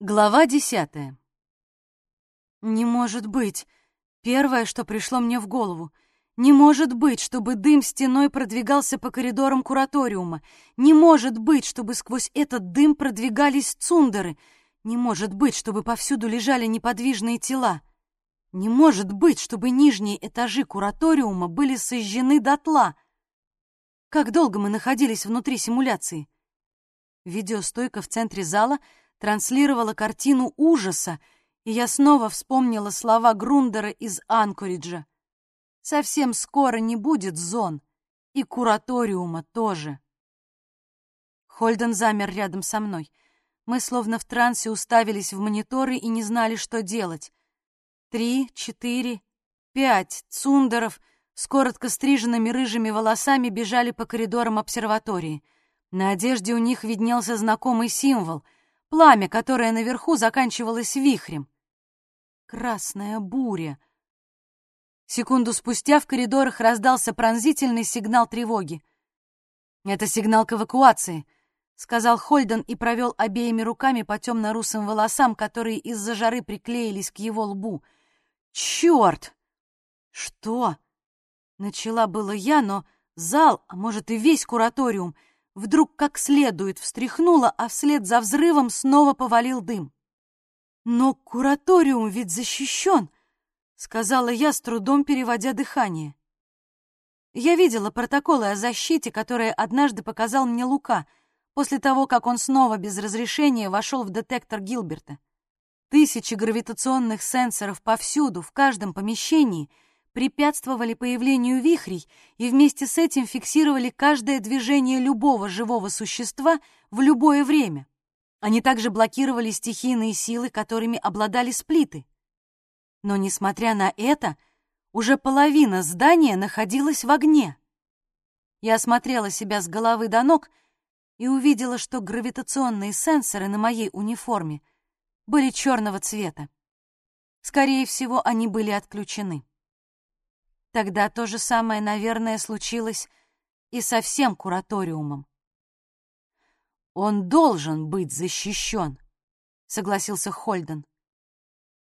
Глава десятая. Не может быть. Первое, что пришло мне в голову. Не может быть, чтобы дым стеной продвигался по коридорам кураториума. Не может быть, чтобы сквозь этот дым продвигались цундеры. Не может быть, чтобы повсюду лежали неподвижные тела. Не может быть, чтобы нижние этажи кураториума были сожжены дотла. Как долго мы находились внутри симуляции? Видеостойка в центре зала — транслировала картину ужаса, и я снова вспомнила слова Грундера из Анкориджа. «Совсем скоро не будет зон, и кураториума тоже». Хольден замер рядом со мной. Мы словно в трансе уставились в мониторы и не знали, что делать. Три, четыре, пять цундеров с коротко стриженными рыжими волосами бежали по коридорам обсерватории. На одежде у них виднелся знакомый символ — пламя, которое наверху заканчивалось вихрем. Красная буря. Секунду спустя в коридорах раздался пронзительный сигнал тревоги. «Это сигнал к эвакуации», — сказал Хольден и провел обеими руками по темно-русым волосам, которые из-за жары приклеились к его лбу. «Черт!» «Что?» — начала было я, но зал, а может и весь кураториум — вдруг как следует встряхнуло, а вслед за взрывом снова повалил дым. «Но кураториум ведь защищен», — сказала я, с трудом переводя дыхание. Я видела протоколы о защите, которые однажды показал мне Лука, после того, как он снова без разрешения вошел в детектор Гилберта. Тысячи гравитационных сенсоров повсюду, в каждом помещении — препятствовали появлению вихрей и вместе с этим фиксировали каждое движение любого живого существа в любое время. Они также блокировали стихийные силы, которыми обладали сплиты. Но, несмотря на это, уже половина здания находилась в огне. Я осмотрела себя с головы до ног и увидела, что гравитационные сенсоры на моей униформе были черного цвета. Скорее всего, они были отключены. Тогда то же самое, наверное, случилось и со всем кураториумом. «Он должен быть защищен», — согласился Хольден.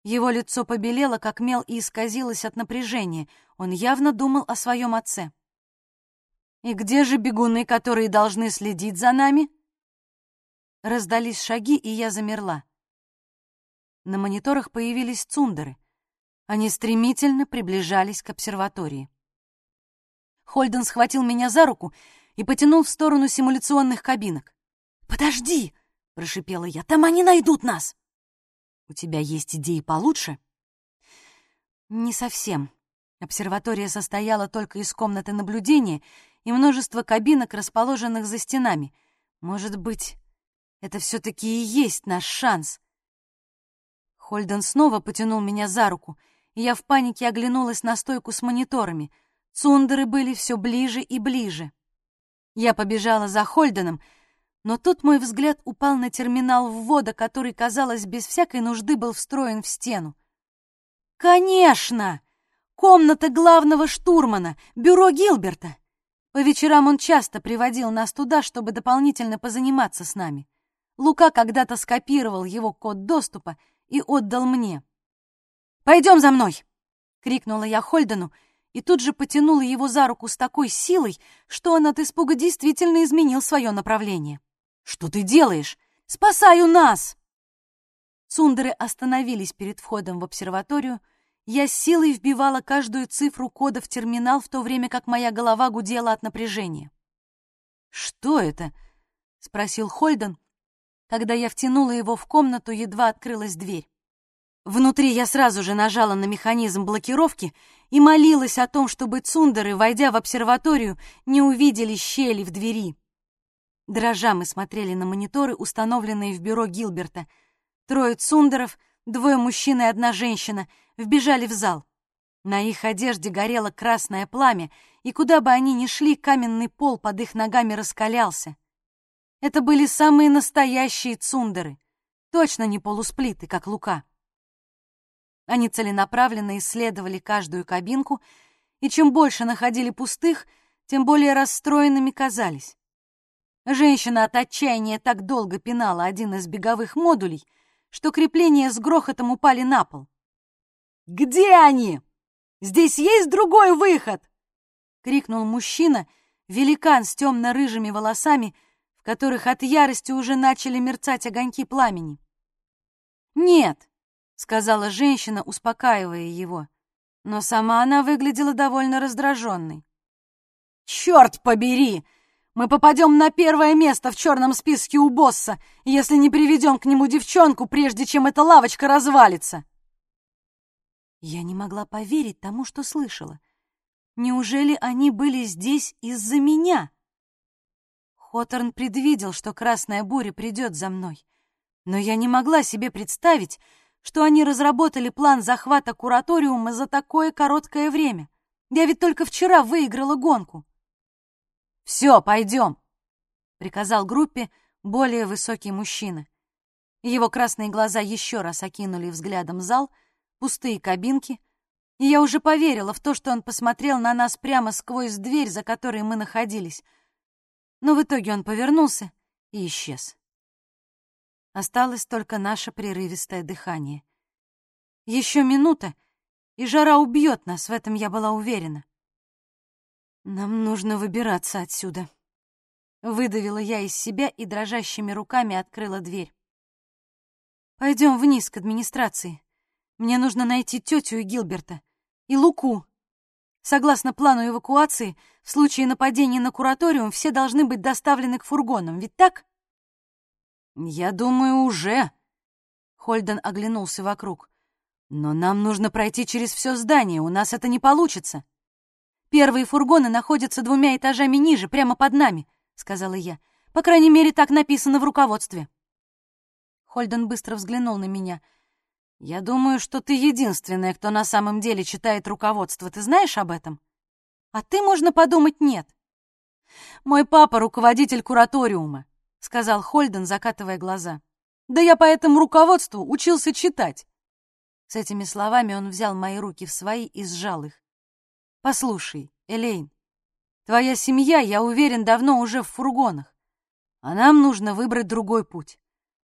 Его лицо побелело, как мел, и исказилось от напряжения. Он явно думал о своем отце. «И где же бегуны, которые должны следить за нами?» Раздались шаги, и я замерла. На мониторах появились цундеры. Они стремительно приближались к обсерватории. Хольден схватил меня за руку и потянул в сторону симуляционных кабинок. «Подожди!» — прошипела я. «Там они найдут нас!» «У тебя есть идеи получше?» «Не совсем. Обсерватория состояла только из комнаты наблюдения и множества кабинок, расположенных за стенами. Может быть, это все-таки и есть наш шанс?» Хольден снова потянул меня за руку — я в панике оглянулась на стойку с мониторами. Цундеры были все ближе и ближе. Я побежала за Хольденом, но тут мой взгляд упал на терминал ввода, который, казалось, без всякой нужды был встроен в стену. «Конечно! Комната главного штурмана, бюро Гилберта!» По вечерам он часто приводил нас туда, чтобы дополнительно позаниматься с нами. Лука когда-то скопировал его код доступа и отдал мне. «Пойдем за мной!» — крикнула я Хольдену и тут же потянула его за руку с такой силой, что он от испуга действительно изменил свое направление. «Что ты делаешь? Спасаю нас!» Сундеры остановились перед входом в обсерваторию. Я силой вбивала каждую цифру кода в терминал, в то время как моя голова гудела от напряжения. «Что это?» — спросил Хольден, когда я втянула его в комнату, едва открылась дверь. Внутри я сразу же нажала на механизм блокировки и молилась о том, чтобы цундеры, войдя в обсерваторию, не увидели щели в двери. Дрожа мы смотрели на мониторы, установленные в бюро Гилберта. Трое цундеров, двое мужчин и одна женщина, вбежали в зал. На их одежде горело красное пламя, и куда бы они ни шли, каменный пол под их ногами раскалялся. Это были самые настоящие цундеры, точно не полусплиты, как Лука. Они целенаправленно исследовали каждую кабинку, и чем больше находили пустых, тем более расстроенными казались. Женщина от отчаяния так долго пинала один из беговых модулей, что крепления с грохотом упали на пол. «Где они? Здесь есть другой выход!» — крикнул мужчина, великан с темно-рыжими волосами, в которых от ярости уже начали мерцать огоньки пламени. «Нет», — сказала женщина, успокаивая его, но сама она выглядела довольно раздраженной. «Черт побери! Мы попадем на первое место в черном списке у босса, если не приведем к нему девчонку, прежде чем эта лавочка развалится!» Я не могла поверить тому, что слышала. Неужели они были здесь из-за меня? Хоторн предвидел, что красная буря придет за мной. Но я не могла себе представить, что они разработали план захвата кураториума за такое короткое время. Я ведь только вчера выиграла гонку. «Все, пойдем», — приказал группе более высокий мужчина. Его красные глаза еще раз окинули взглядом зал — пустые кабинки, и я уже поверила в то, что он посмотрел на нас прямо сквозь дверь, за которой мы находились. Но в итоге он повернулся и исчез. Осталось только наше прерывистое дыхание. Еще минута, и жара убьет нас, в этом я была уверена. Нам нужно выбираться отсюда. Выдавила я из себя и дрожащими руками открыла дверь. Пойдем вниз к администрации. Мне нужно найти тетю и Гилберта. И Луку. Согласно плану эвакуации, в случае нападения на кураториум все должны быть доставлены к фургонам, ведь так? Я думаю, уже. Хольден оглянулся вокруг. Но нам нужно пройти через все здание, у нас это не получится. Первые фургоны находятся двумя этажами ниже, прямо под нами, сказала я. По крайней мере, так написано в руководстве. Хольден быстро взглянул на меня — «Я думаю, что ты единственная, кто на самом деле читает руководство. Ты знаешь об этом?» «А ты, можно подумать, нет». «Мой папа — руководитель кураториума», — сказал Хольден, закатывая глаза. «Да я по этому руководству учился читать». С этими словами он взял мои руки в свои и сжал их. «Послушай, Элейн, твоя семья, я уверен, давно уже в фургонах, а нам нужно выбрать другой путь.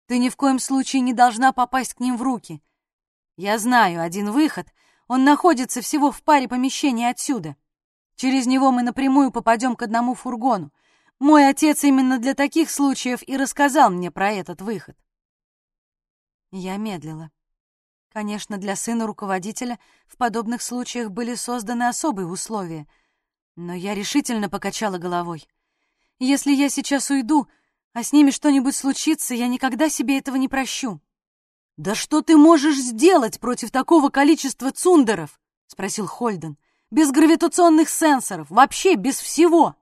Ты ни в коем случае не должна попасть к ним в руки. Я знаю один выход. Он находится всего в паре помещений отсюда. Через него мы напрямую попадем к одному фургону. Мой отец именно для таких случаев и рассказал мне про этот выход. Я медлила. Конечно, для сына руководителя в подобных случаях были созданы особые условия, но я решительно покачала головой. Если я сейчас уйду, а с ними что-нибудь случится, я никогда себе этого не прощу. «Да что ты можешь сделать против такого количества цундеров?» — спросил Хольден. «Без гравитационных сенсоров, вообще без всего!»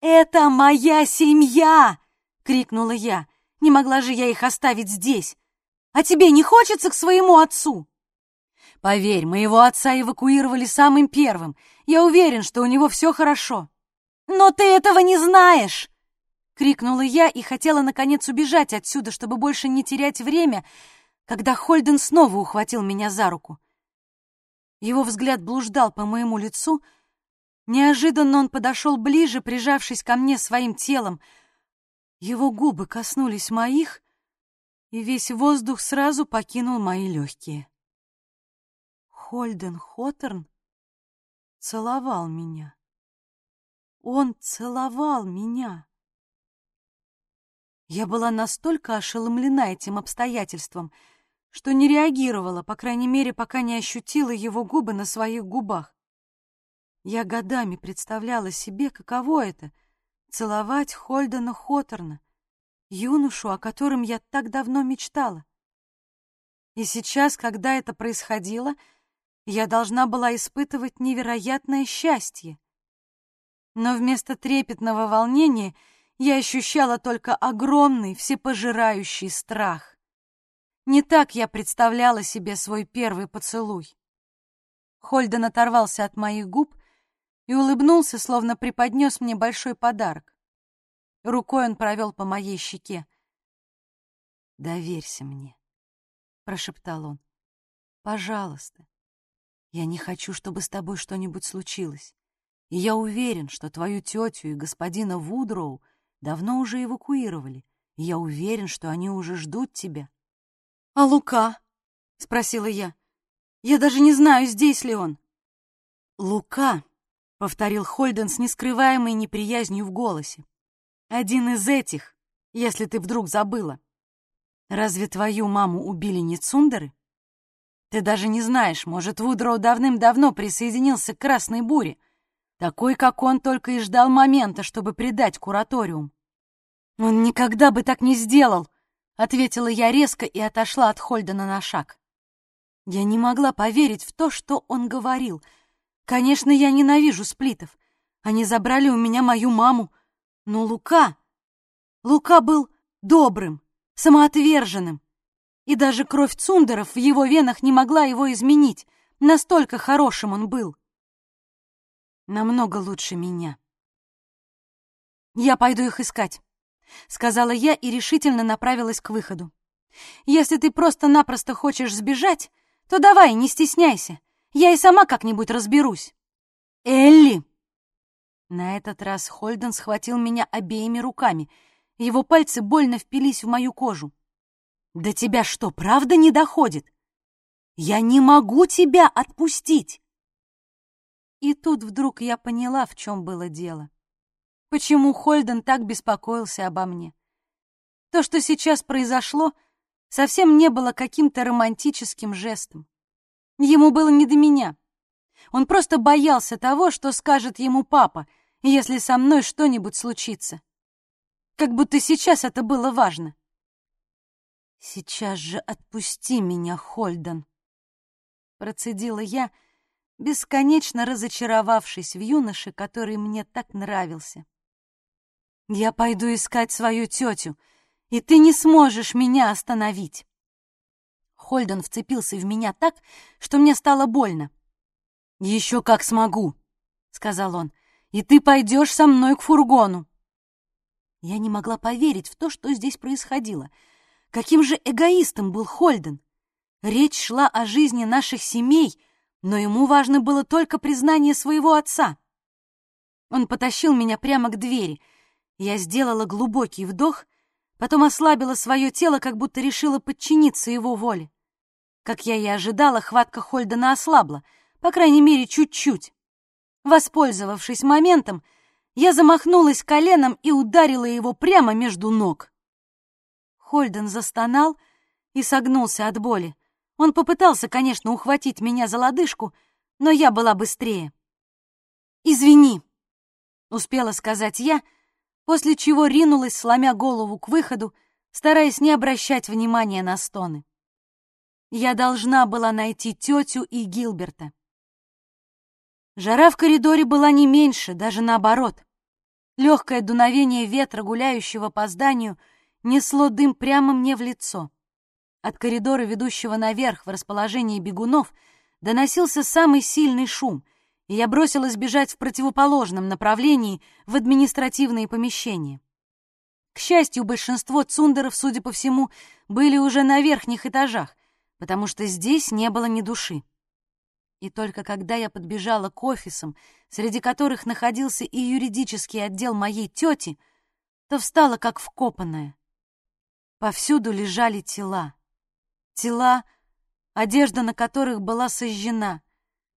«Это моя семья!» — крикнула я. «Не могла же я их оставить здесь! А тебе не хочется к своему отцу?» «Поверь, моего отца эвакуировали самым первым. Я уверен, что у него все хорошо». «Но ты этого не знаешь!» — крикнула я и хотела, наконец, убежать отсюда, чтобы больше не терять время, когда Хольден снова ухватил меня за руку. Его взгляд блуждал по моему лицу. Неожиданно он подошел ближе, прижавшись ко мне своим телом. Его губы коснулись моих, и весь воздух сразу покинул мои легкие. Хольден Хоторн целовал меня. Он целовал меня. Я была настолько ошеломлена этим обстоятельством — что не реагировала, по крайней мере, пока не ощутила его губы на своих губах. Я годами представляла себе, каково это — целовать Хольдена Хоторна, юношу, о котором я так давно мечтала. И сейчас, когда это происходило, я должна была испытывать невероятное счастье. Но вместо трепетного волнения я ощущала только огромный, всепожирающий страх. Не так я представляла себе свой первый поцелуй. Хольден оторвался от моих губ и улыбнулся, словно преподнес мне большой подарок. Рукой он провел по моей щеке. «Доверься мне», — прошептал он. «Пожалуйста. Я не хочу, чтобы с тобой что-нибудь случилось. И я уверен, что твою тетю и господина Вудроу давно уже эвакуировали. И я уверен, что они уже ждут тебя. «А Лука?» — спросила я. «Я даже не знаю, здесь ли он». «Лука», — повторил Хольден с нескрываемой неприязнью в голосе. «Один из этих, если ты вдруг забыла. Разве твою маму убили не Цундеры? Ты даже не знаешь, может, Вудроу давным-давно присоединился к Красной Буре, такой, как он, только и ждал момента, чтобы предать кураториум. Он никогда бы так не сделал, — ответила я резко и отошла от Хольдена на шаг. Я не могла поверить в то, что он говорил — Конечно, я ненавижу сплитов. Они забрали у меня мою маму. Но Лука... Лука был добрым, самоотверженным. И даже кровь Цундеров в его венах не могла его изменить. Настолько хорошим он был. Намного лучше меня. «Я пойду их искать», — сказала я и решительно направилась к выходу. «Если ты просто-напросто хочешь сбежать, то давай, не стесняйся. Я и сама как-нибудь разберусь. Элли! На этот раз Хольден схватил меня обеими руками. Его пальцы больно впились в мою кожу. «До тебя что, правда не доходит? Я не могу тебя отпустить!» И тут вдруг я поняла, в чем было дело. Почему Хольден так беспокоился обо мне. То, что сейчас произошло, совсем не было каким-то романтическим жестом. Ему было не до меня. Он просто боялся того, что скажет ему папа, если со мной что-нибудь случится. Как будто сейчас это было важно. «Сейчас же отпусти меня, Хольден!» Процедила я, бесконечно разочаровавшись в юноше, который мне так нравился. «Я пойду искать свою тетю, и ты не сможешь меня остановить!» Хольден вцепился в меня так, что мне стало больно. «Еще как смогу», — сказал он, — «и ты пойдешь со мной к фургону». Я не могла поверить в то, что здесь происходило. Каким же эгоистом был Хольден. Речь шла о жизни наших семей, но ему важно было только признание своего отца. Он потащил меня прямо к двери. Я сделала глубокий вдох, потом ослабила свое тело, как будто решила подчиниться его воле. Как я и ожидала, хватка Хольдена ослабла, по крайней мере, чуть-чуть. Воспользовавшись моментом, я замахнулась коленом и ударила его прямо между ног. Хольден застонал и согнулся от боли. Он попытался, конечно, ухватить меня за лодыжку, но я была быстрее. «Извини», — успела сказать я, после чего ринулась, сломя голову к выходу, стараясь не обращать внимания на стоны. Я должна была найти тетю и Гилберта. Жара в коридоре была не меньше, даже наоборот. Легкое дуновение ветра, гуляющего по зданию, несло дым прямо мне в лицо. От коридора, ведущего наверх в расположении бегунов, доносился самый сильный шум, и я бросилась бежать в противоположном направлении в административные помещения. К счастью, большинство цундеров, судя по всему, были уже на верхних этажах, потому что здесь не было ни души. И только когда я подбежала к офисам, среди которых находился и юридический отдел моей тети, то встала как вкопанная. Повсюду лежали тела. Тела, одежда на которых была сожжена,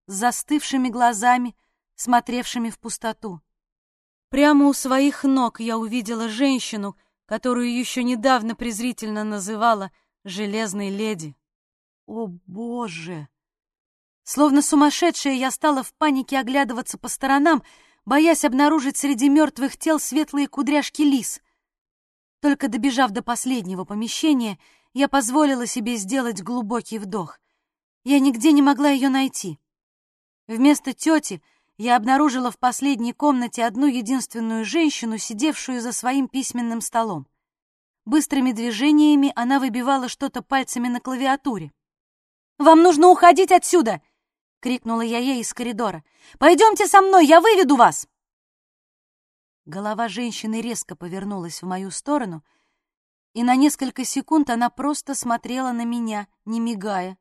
с застывшими глазами, смотревшими в пустоту. Прямо у своих ног я увидела женщину, которую еще недавно презрительно называла «железной леди». О, Боже! Словно сумасшедшая, я стала в панике оглядываться по сторонам, боясь обнаружить среди мертвых тел светлые кудряшки лис. Только добежав до последнего помещения, я позволила себе сделать глубокий вдох. Я нигде не могла ее найти. Вместо тети я обнаружила в последней комнате одну единственную женщину, сидевшую за своим письменным столом. Быстрыми движениями она выбивала что-то пальцами на клавиатуре. Вам нужно уходить отсюда!» — крикнула я ей из коридора. «Пойдемте со мной, я выведу вас!» Голова женщины резко повернулась в мою сторону, и на несколько секунд она просто смотрела на меня, не мигая.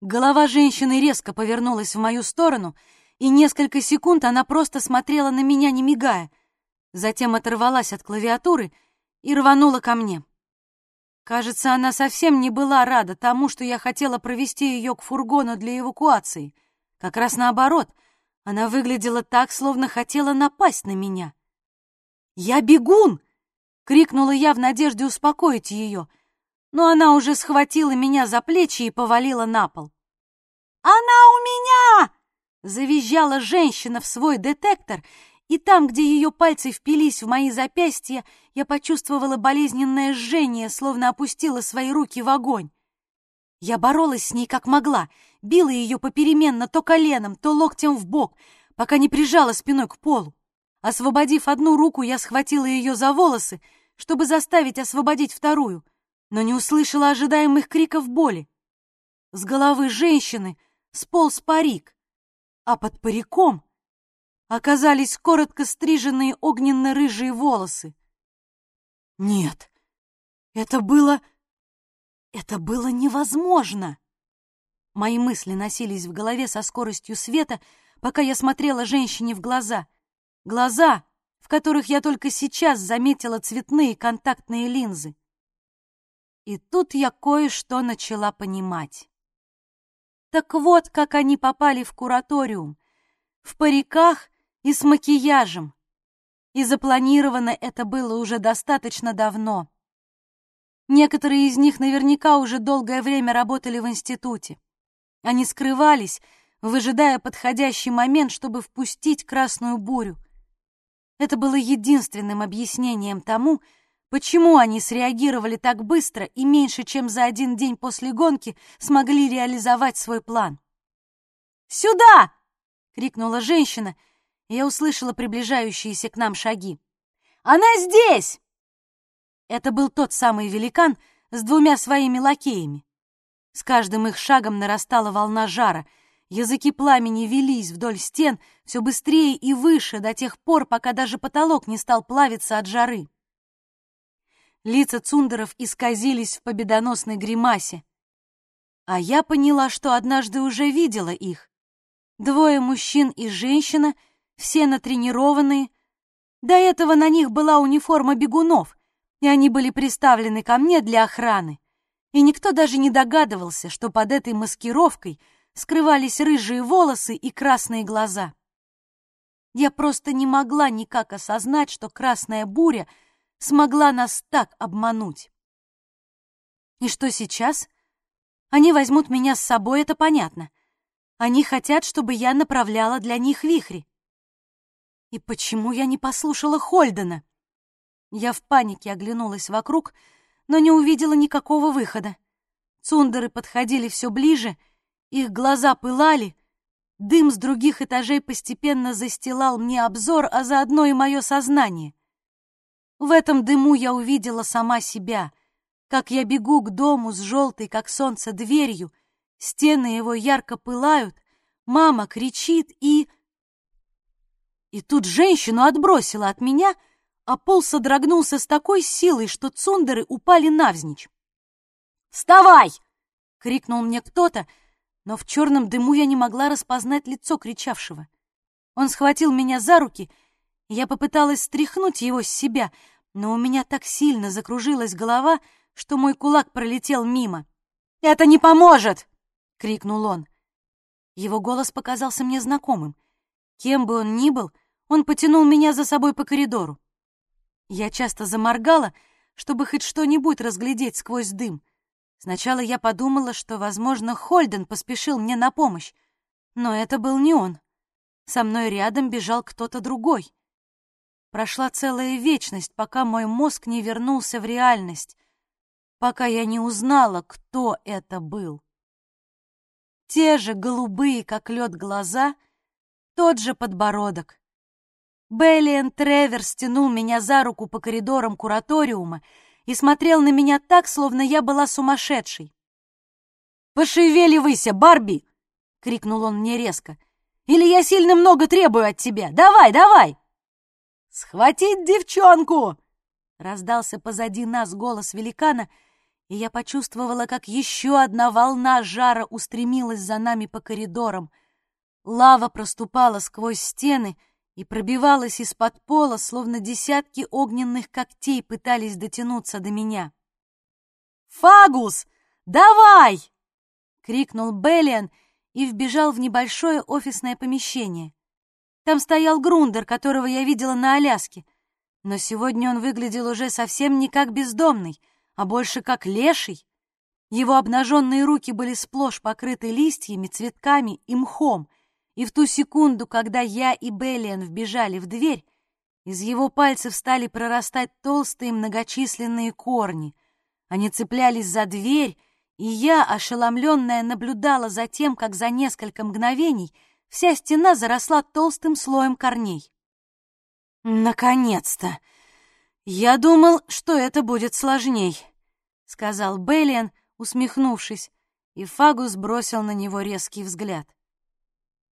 Голова женщины резко повернулась в мою сторону, и несколько секунд она просто смотрела на меня, не мигая. Затем оторвалась от клавиатуры и рванула ко мне. Кажется, она совсем не была рада тому, что я хотела провести ее к фургону для эвакуации. Как раз наоборот, она выглядела так, словно хотела напасть на меня. «Я бегун!» — крикнула я в надежде успокоить ее, но она уже схватила меня за плечи и повалила на пол. «Она у меня!» — завизжала женщина в свой детектор, и там, где ее пальцы впились в мои запястья, я почувствовала болезненное жжение, словно опустила свои руки в огонь. Я боролась с ней как могла, била ее попеременно то коленом, то локтем в бок, пока не прижала спиной к полу. Освободив одну руку, я схватила ее за волосы, чтобы заставить освободить вторую, но не услышала ожидаемых криков боли. С головы женщины сполз парик, а под париком оказались коротко стриженные огненно-рыжие волосы. Нет, это было... это было невозможно. Мои мысли носились в голове со скоростью света, пока я смотрела женщине в глаза — Глаза, в которых я только сейчас заметила цветные контактные линзы. И тут я кое-что начала понимать. Так вот, как они попали в кураториум. В париках и с макияжем. И запланировано это было уже достаточно давно. Некоторые из них наверняка уже долгое время работали в институте. Они скрывались, выжидая подходящий момент, чтобы впустить красную бурю. Это было единственным объяснением тому, почему они среагировали так быстро и меньше, чем за один день после гонки смогли реализовать свой план. «Сюда!» — крикнула женщина, я услышала приближающиеся к нам шаги. «Она здесь!» Это был тот самый великан с двумя своими лакеями. С каждым их шагом нарастала волна жара — Языки пламени велись вдоль стен все быстрее и выше до тех пор, пока даже потолок не стал плавиться от жары. Лица цундеров исказились в победоносной гримасе. А я поняла, что однажды уже видела их. Двое мужчин и женщина, все натренированные. До этого на них была униформа бегунов, и они были приставлены ко мне для охраны. И никто даже не догадывался, что под этой маскировкой — скрывались рыжие волосы и красные глаза. Я просто не могла никак осознать, что красная буря смогла нас так обмануть. И что сейчас? Они возьмут меня с собой, это понятно. Они хотят, чтобы я направляла для них вихри. И почему я не послушала Хольдена? Я в панике оглянулась вокруг, но не увидела никакого выхода. Цундеры подходили все ближе, их глаза пылали, дым с других этажей постепенно застилал мне обзор, а заодно и мое сознание. В этом дыму я увидела сама себя, как я бегу к дому с желтой, как солнце, дверью, стены его ярко пылают, мама кричит и... И тут женщину отбросила от меня, а пол содрогнулся с такой силой, что цундеры упали навзничь. «Вставай!» — крикнул мне кто-то, но в черном дыму я не могла распознать лицо кричавшего. Он схватил меня за руки, и я попыталась стряхнуть его с себя, но у меня так сильно закружилась голова, что мой кулак пролетел мимо. «Это не поможет!» — крикнул он. Его голос показался мне знакомым. Кем бы он ни был, он потянул меня за собой по коридору. Я часто заморгала, чтобы хоть что-нибудь разглядеть сквозь дым. Сначала я подумала, что, возможно, Хольден поспешил мне на помощь, но это был не он. Со мной рядом бежал кто-то другой. Прошла целая вечность, пока мой мозг не вернулся в реальность, пока я не узнала, кто это был. Те же голубые, как лед, глаза, тот же подбородок. Беллиен Тревер стянул меня за руку по коридорам кураториума, и смотрел на меня так, словно я была сумасшедшей. «Пошевеливайся, Барби!» — крикнул он мне резко. «Или я сильно много требую от тебя! Давай, давай!» «Схватить девчонку!» — раздался позади нас голос великана, и я почувствовала, как еще одна волна жара устремилась за нами по коридорам. Лава проступала сквозь стены — и пробивалась из-под пола, словно десятки огненных когтей пытались дотянуться до меня. «Фагус, давай!» — крикнул Беллиан и вбежал в небольшое офисное помещение. Там стоял Грундер, которого я видела на Аляске, но сегодня он выглядел уже совсем не как бездомный, а больше как леший. Его обнаженные руки были сплошь покрыты листьями, цветками и мхом, и в ту секунду, когда я и Беллиан вбежали в дверь, из его пальцев стали прорастать толстые многочисленные корни. Они цеплялись за дверь, и я, ошеломленная, наблюдала за тем, как за несколько мгновений вся стена заросла толстым слоем корней. «Наконец-то! Я думал, что это будет сложней», — сказал Беллиан, усмехнувшись, и Фагус бросил на него резкий взгляд.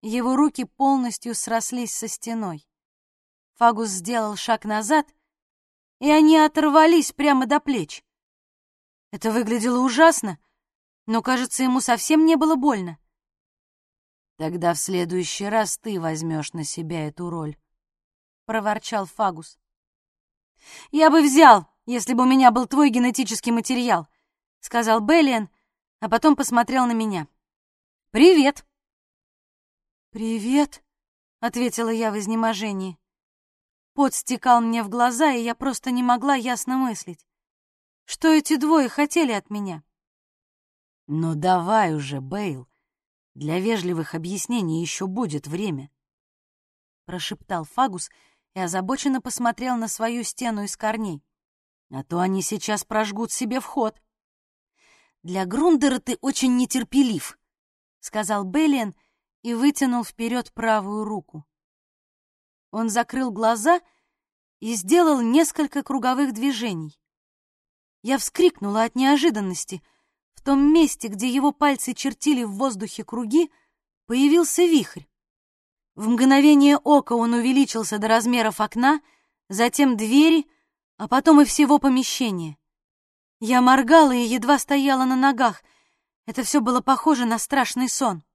Его руки полностью срослись со стеной. Фагус сделал шаг назад, и они оторвались прямо до плеч. Это выглядело ужасно, но, кажется, ему совсем не было больно. «Тогда в следующий раз ты возьмешь на себя эту роль», — проворчал Фагус. «Я бы взял, если бы у меня был твой генетический материал», — сказал Беллиан, а потом посмотрел на меня. «Привет!» «Привет!» — ответила я в изнеможении. Пот стекал мне в глаза, и я просто не могла ясно мыслить. Что эти двое хотели от меня? «Ну давай уже, Бейл. Для вежливых объяснений еще будет время», — прошептал Фагус и озабоченно посмотрел на свою стену из корней. «А то они сейчас прожгут себе вход». «Для Грундера ты очень нетерпелив», — сказал Беллиан и вытянул вперед правую руку. Он закрыл глаза и сделал несколько круговых движений. Я вскрикнула от неожиданности. В том месте, где его пальцы чертили в воздухе круги, появился вихрь. В мгновение ока он увеличился до размеров окна, затем двери, а потом и всего помещения. Я моргала и едва стояла на ногах. Это все было похоже на страшный сон.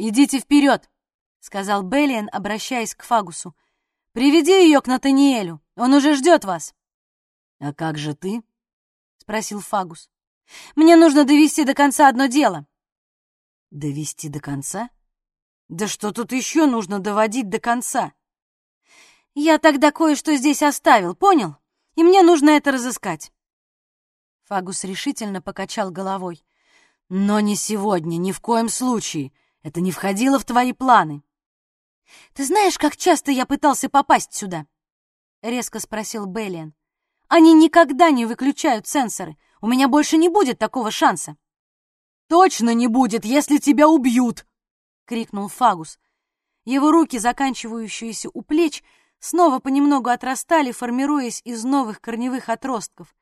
«Идите вперед!» — сказал Беллиан, обращаясь к Фагусу. «Приведи ее к Натаниэлю, он уже ждет вас». «А как же ты?» — спросил Фагус. «Мне нужно довести до конца одно дело». «Довести до конца? Да что тут еще нужно доводить до конца?» «Я тогда кое-что здесь оставил, понял? И мне нужно это разыскать». Фагус решительно покачал головой. «Но не сегодня, ни в коем случае. Это не входило в твои планы». «Ты знаешь, как часто я пытался попасть сюда?» — резко спросил Беллиан. «Они никогда не выключают сенсоры. У меня больше не будет такого шанса». «Точно не будет, если тебя убьют!» — крикнул Фагус. Его руки, заканчивающиеся у плеч, снова понемногу отрастали, формируясь из новых корневых отростков.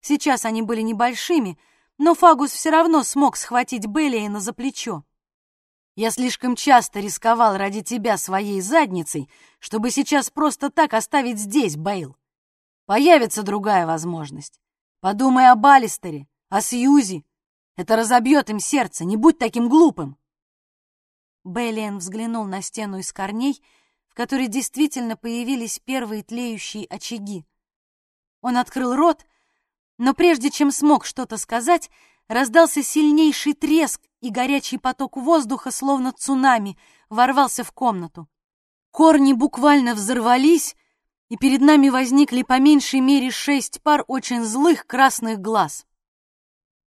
Сейчас они были небольшими, но Фагус все равно смог схватить Беллиена за плечо. Я слишком часто рисковал ради тебя своей задницей, чтобы сейчас просто так оставить здесь, Бейл. Появится другая возможность. Подумай об Алистере, о Сьюзи. Это разобьет им сердце, не будь таким глупым. Бейлиан взглянул на стену из корней, в которой действительно появились первые тлеющие очаги. Он открыл рот, но прежде чем смог что-то сказать, раздался сильнейший треск, и горячий поток воздуха, словно цунами, ворвался в комнату. Корни буквально взорвались, и перед нами возникли по меньшей мере шесть пар очень злых красных глаз.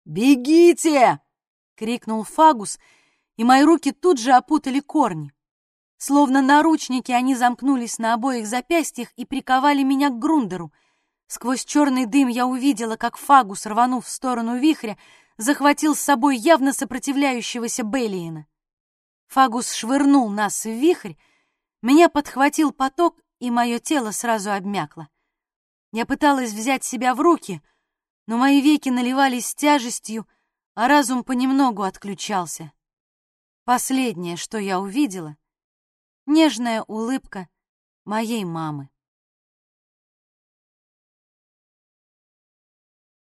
«Бегите!» — крикнул Фагус, и мои руки тут же опутали корни. Словно наручники они замкнулись на обоих запястьях и приковали меня к Грундеру. Сквозь черный дым я увидела, как Фагус, рванув в сторону вихря, захватил с собой явно сопротивляющегося Беллиена. Фагус швырнул нас в вихрь, меня подхватил поток, и мое тело сразу обмякло. Я пыталась взять себя в руки, но мои веки наливались тяжестью, а разум понемногу отключался. Последнее, что я увидела — нежная улыбка моей мамы.